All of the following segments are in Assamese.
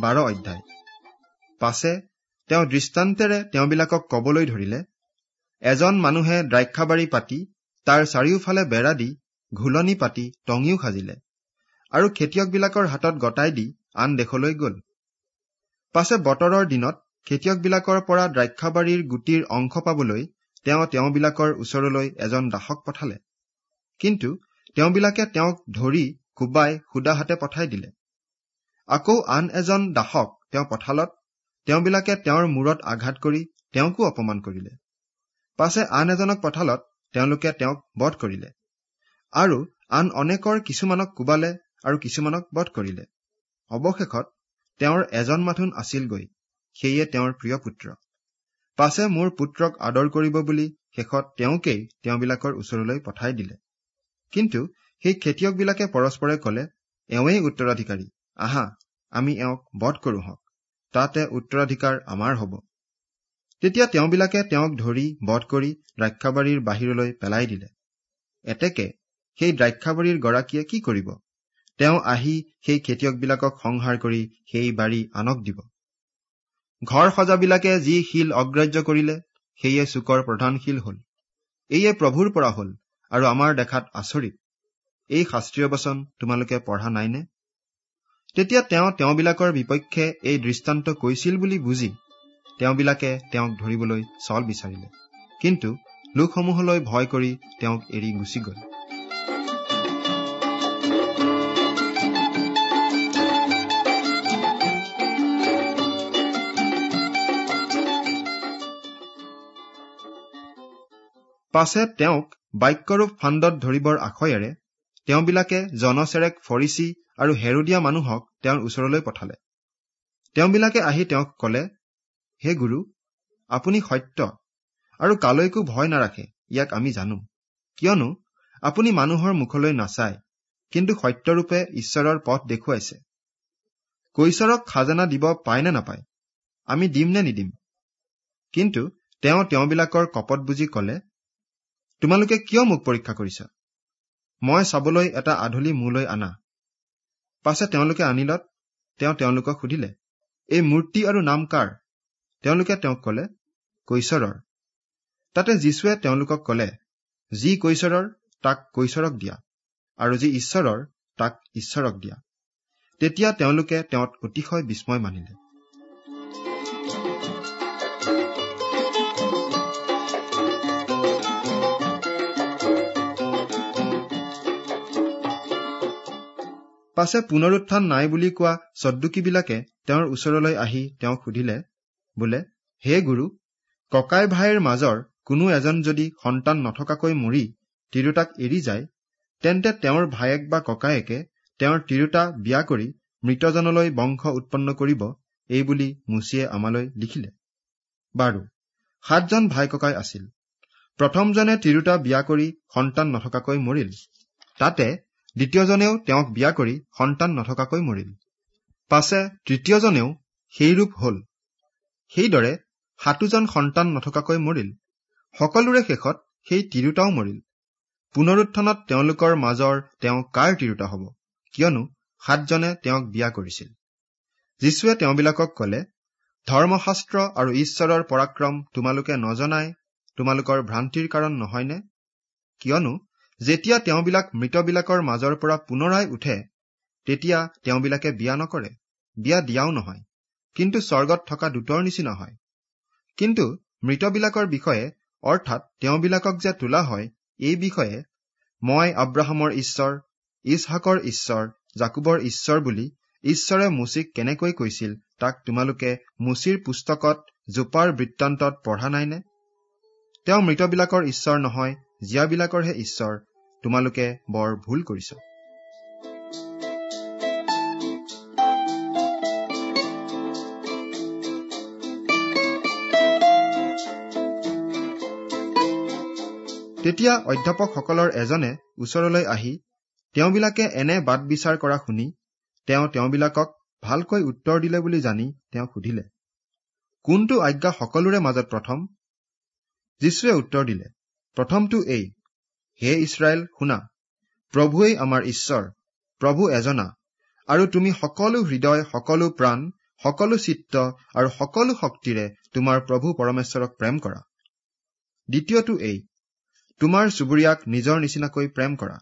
বাৰ অধ্যায়। পাছে তেওঁ দৃষ্টান্তেৰে তেওঁবিলাকক কবলৈ ধৰিলে এজন মানুহে দ্ৰাক্ষাবাৰী পাতি তাৰ চাৰিওফালে বেৰা দি ঘোলনি পাতি টঙিও সাজিলে আৰু খেতিয়কবিলাকৰ হাতত গতাই দি আন দেশলৈ গল। পাছে বতৰৰ দিনত খেতিয়কবিলাকৰ পৰা দ্ৰাক্ষাবাৰীৰ গুটিৰ অংশ পাবলৈ তেওঁ তেওঁবিলাকৰ ওচৰলৈ এজন দাসক পঠালে। কিন্তু তেওঁবিলাকে তেওঁক ধৰি কোবাই সুদা হাতে পঠাই দিলে। আকৌ আন এজন দাসক তেওঁ পঠালত তেওঁবিলাকে তেওঁৰ মূৰত আঘাত কৰি তেওঁকো অপমান কৰিলে। পাছে আন এজনক পঠালত তেওঁলোকে তেওঁক বধ কৰিলে আৰু আন অনেকৰ কিছুমানক কোবালে আৰু কিছুমানক বধ কৰিলে। অৱশেষত তেওঁৰ এজন মাথোন আছিলগৈ সেয়ে তেওঁৰ প্ৰিয় পুত্ৰ। পাছে মোৰ পুত্ৰক আদৰ কৰিব বুলি শেষত তেওঁকেই তেওঁবিলাকৰ ওচৰলৈ পঠাই দিলে। কিন্তু সেই খেতিয়কবিলাকে পৰস্পৰে কলে এওঁৱেই উত্তৰাধিকাৰী আহা আমি এওঁক বধ কৰো হওক তাতে উত্তৰাধিকাৰ আমাৰ হব। তেতিয়া তেওঁবিলাকে তেওঁক ধৰি বধ কৰি দ্ৰাক্ষাবাৰীৰ বাহিৰলৈ পেলাই দিলে। এতেকে সেই দ্ৰাক্ষাবাৰীৰ গৰাকীয়ে কি কৰিব? তেওঁ আহি সেই খেতিয়কবিলাকক সংহাৰ কৰি সেই বাৰী আনক দিব। ঘৰ সজাবিলাকে যি শিল অগ্ৰাহ্য কৰিলে সেয়ে চুকৰ প্ৰধান শিল হল। এইয়ে প্ৰভুৰ পৰা হল আৰু আমাৰ দেখাত আচৰিত। এই শাস্ত্ৰীয় বচন তোমালোকে পঢ়া নাইনে? তেতিয়া তেওঁ তেওঁবিলাকৰ বিপক্ষে এই দৃষ্টান্ত কৈছিল বুলি বুজি তেওঁবিলাকে তেওঁক ধৰিবলৈ চল বিচাৰিলে। কিন্তু লোকসমূহলৈ ভয় কৰি তেওঁক এৰি গুচি গল। পাছে তেওঁক বাক্যৰূপ ফাণ্ডত ধৰিবৰ আখয়েৰে তেওঁবিলাকে জনচেৰেক ফৰিচি আৰু হেৰদীয়া মানুহক তেওঁৰ ওচৰলৈ পঠালে। তেওঁবিলাকে আহি তেওঁক কলে হে গুৰু আপুনি সত্য আৰু কালৈকো ভয় নাৰাখে ইয়াক আমি জানো। কিয়নো আপুনি মানুহৰ মুখলৈ নাচায় কিন্তু সত্যৰূপে ঈশ্বৰৰ পথ দেখুৱাইছে। কৈশৰক খাজানা দিব পায় নে নাপায়? আমি দিম নে নিদিম? কিন্তু তেওঁ তেওঁবিলাকৰ কপট বুজি কলে তোমালোকে কিয় মোক পৰীক্ষা কৰিছা? মই চাবলৈ এটা আধলি মোলৈ আনা। পাছে তেওঁলোকে আনিলত তেওঁ তেওঁলোকক সুধিলে এই মূৰ্তি আৰু নাম কাৰ? তেওঁলোকে তেওঁক কলে কৈশৰৰ তাতে যীশুৱে তেওঁলোকক কলে যি কৈশৰৰ তাক কৈশৰক দিয়া আৰু যি ঈশ্বৰৰ তাক ঈশ্বৰক দিয়া। তেতিয়া তেওঁলোকে তেওঁত অতিশয় বিস্ময় মানিলে। পাছে পুনৰুত্থান নাই বুলি কোৱা চদ্দুকীবিলাকে তেওঁৰ ওচৰলৈ আহি তেওঁক সুধিলে বোলে হে গুৰু ককাই ভাইৰ মাজৰ কোনো এজন যদি সন্তান নথকাকৈ মৰি তিৰোতাক এৰি যায় তেন্তে তেওঁৰ ভায়েক বা ককায়েকে তেওঁৰ তিৰোতা বিয়া কৰি মৃতজনলৈ বংশ উৎপন্ন কৰিব এই বুলি মুচিয়ে আমালৈ লিখিলে। বাৰু সাতজন ভাই ককাই আছিল। প্ৰথমজনে তিৰোতা বিয়া কৰি সন্তান নথকাকৈ মৰিল। তাতে দ্বিতীয়জনেও তেওঁক বিয়া কৰি সন্তান নথকাকৈ মৰিল। পাছে তৃতীয়জনেও সেইৰূপ হল। সেইদৰে সাতোজন সন্তান নথকাকৈ মৰিল। সকলোৰে শেষত সেই তিৰোতাও মৰিল। পুনৰুত্থানত তেওঁলোকৰ মাজৰ তেওঁ কাৰ তিৰোতা হব? কিয়নো সাতজনে তেওঁক বিয়া কৰিছিল। যীশুৱে তেওঁবিলাকক কলে ধৰ্মশাস্ত্ৰ আৰু ঈশ্বৰৰ পৰাক্ৰম তোমালোকে নজনাই তোমালোকৰ ভ্ৰান্তিৰ কাৰণ নহয়নে? কিয়নো যেতিয়া তেওঁবিলাক মৃতবিলাকৰ মাজৰ পৰা পুনৰাই উঠে তেতিয়া তেওঁবিলাকে বিয়া নকৰে বিয়া দিয়াও নহয়। কিন্তু স্বৰ্গত থকা দূতৰ নিচিনা হয়। কিন্তু মৃতবিলাকৰ বিষয়ে অৰ্থাৎ তেওঁবিলাকক যে তোলা হয় এই বিষয়ে মই আব্ৰাহামৰ ঈশ্বৰ ইছহাকৰ ঈশ্বৰ জাকুবৰ ঈশ্বৰ বুলি ঈশ্বৰে মুচিক কেনেকৈ কৈছিল তাক তোমালোকে মুচিৰ পুস্তকত জোপাৰ বৃত্তান্তত পঢ়া নাইনে? তেওঁ মৃতবিলাকৰ ঈশ্বৰ নহয় জীয়াবিলাকৰহে ঈশ্বৰ তোমালোকে বৰ ভুল কৰিছ। তেতিয়া অধ্যাপকসকলৰ এজনে ওচৰলৈ আহি তেওঁবিলাকে এনে বাট বিচাৰ কৰা শুনি তেওঁ তেওঁবিলাকক ভালকৈ উত্তৰ দিলে বুলি জানি তেওঁ সুধিলে কোনটো আজ্ঞা সকলোৰে মাজত প্ৰথম? যীশুৱে উত্তৰ দিলে প্ৰথমটো এই হে ইছৰাইল শুনা প্ৰভুৱেই আমাৰ ঈশ্বৰ প্ৰভু এজনা আৰু তুমি সকলো হৃদয় সকলো প্ৰাণ সকলো চিত্ত আৰু সকলো শক্তিৰে তোমাৰ প্ৰভু পৰমেশ্বৰক প্ৰেম কৰা। দ্বিতীয়টো এই তোমাৰ চুবুৰীয়াক নিজৰ নিচিনাকৈ প্ৰেম কৰা।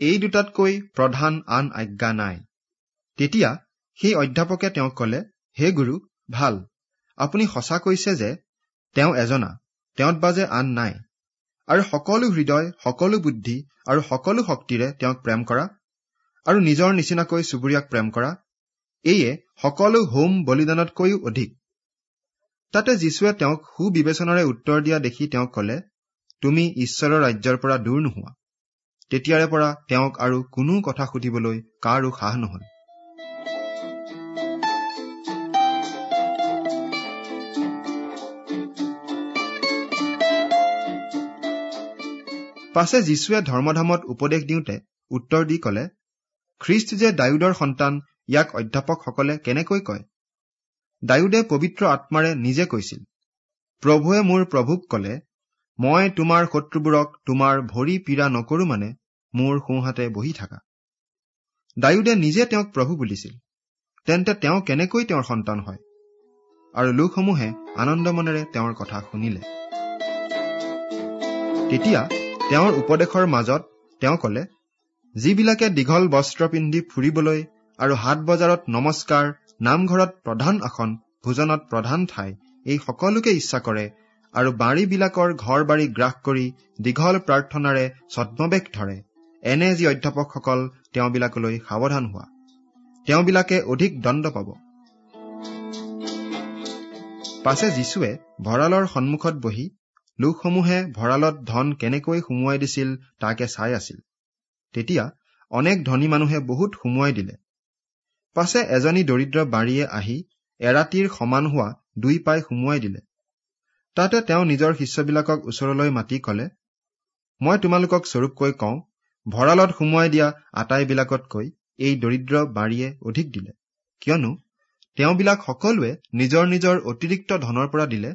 এই দুটাতকৈ প্ৰধান আন আজ্ঞা নাই। তেতিয়া সেই অধ্যাপকে তেওঁক কলে হে গুৰু ভাল। আপুনি সঁচা কৈছে যে তেওঁ এজনা তেওঁত বাজে আন নাই। আৰু সকলো হৃদয় সকলো বুদ্ধি আৰু সকলো শক্তিৰে তেওঁক প্ৰেম কৰা আৰু নিজৰ নিচিনাকৈ চুবুৰীয়াক প্ৰেম কৰা। এইয়ে সকলো হোম বলিদানতকৈও অধিক। তাতে যীশুৱে তেওঁক সুবিবেচনাৰে উত্তৰ দিয়া দেখি তেওঁক কলে তুমি ঈশ্বৰৰ ৰাজ্যৰ পৰা দূৰ নোহোৱা। তেতিয়াৰে পৰা তেওঁক আৰু কোনো কথা সুধিবলৈ কাৰো সাহ নহল। পাছে যীশুৱে ধৰ্মধামত উপদেশ দিওঁতে উত্তৰ দি কলে খ্ৰীষ্ট যে ডায়ুদৰ সন্তান ইয়াক অধ্যাপকসকলে কেনেকৈ কয়? ডায়ুদে পবিত্ৰ আত্মাৰে নিজে কৈছিল প্ৰভুৱে মোৰ প্ৰভুক কলে মই তোমাৰ শত্ৰুবোৰক তোমাৰ ভৰি পীড়া নকৰো মানে মোৰ সোঁহাতে বহি থাকা। ডায়ুদে নিজে তেওঁক প্ৰভু বুলিছিল তেন্তে তেওঁ কেনেকৈ তেওঁৰ সন্তান হয়? আৰু লোকসমূহে আনন্দ মনেৰে তেওঁৰ কথা শুনিলে। তেতিয়া তেওঁৰ উপদেশৰ মাজত তেওঁ কলে যিবিলাকে দীঘল বস্ত্ৰ পিন্ধি ফুৰিবলৈ আৰু হাট বজাৰত নমস্কাৰ নামঘৰত প্ৰধান আসন ভোজনত প্ৰধান ঠাই এই সকলোকে ইচ্ছা কৰে আৰু বাৰীবিলাকৰ ঘৰ বাৰী গ্ৰাস কৰি দীঘল প্ৰাৰ্থনাৰে ছদ্মবেশ ধৰে এনে যি অধ্যাপকসকল তেওঁবিলাকলৈ সাৱধান হোৱা। তেওঁবিলাকে অধিক দণ্ড পাব। পাছে যীশুৱে ভঁৰালৰ সন্মুখত বহি লোকসমূহে ভঁৰালত ধন কেনেকৈ সুমুৱাই দিছিল তাকে চাই আছিল। তেতিয়া অনেক ধনী মানুহে বহুত সুমুৱাই দিলে। পাছে এজনী দৰিদ্ৰ বাৰীয়ে আহি এৰাতিৰ সমান হোৱা দুই পাই সুমুৱাই দিলে। তাতে তেওঁ নিজৰ শিষ্যবিলাকক ওচৰলৈ মাতি কলে মই তোমালোকক স্বৰূপকৈ কওঁ ভঁৰালত সুমুৱাই দিয়া আটাইবিলাকতকৈ এই দৰিদ্ৰ বাৰীয়ে অধিক দিলে। কিয়নো তেওঁবিলাক সকলোৱে নিজৰ নিজৰ অতিৰিক্ত ধনৰ পৰা দিলে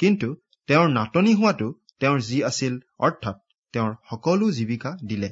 কিন্তু তেওঁৰ নাটনি হোৱাটো তেওঁৰ যি আছিল অৰ্থাৎ তেওঁৰ সকলো জীৱিকা দিলে।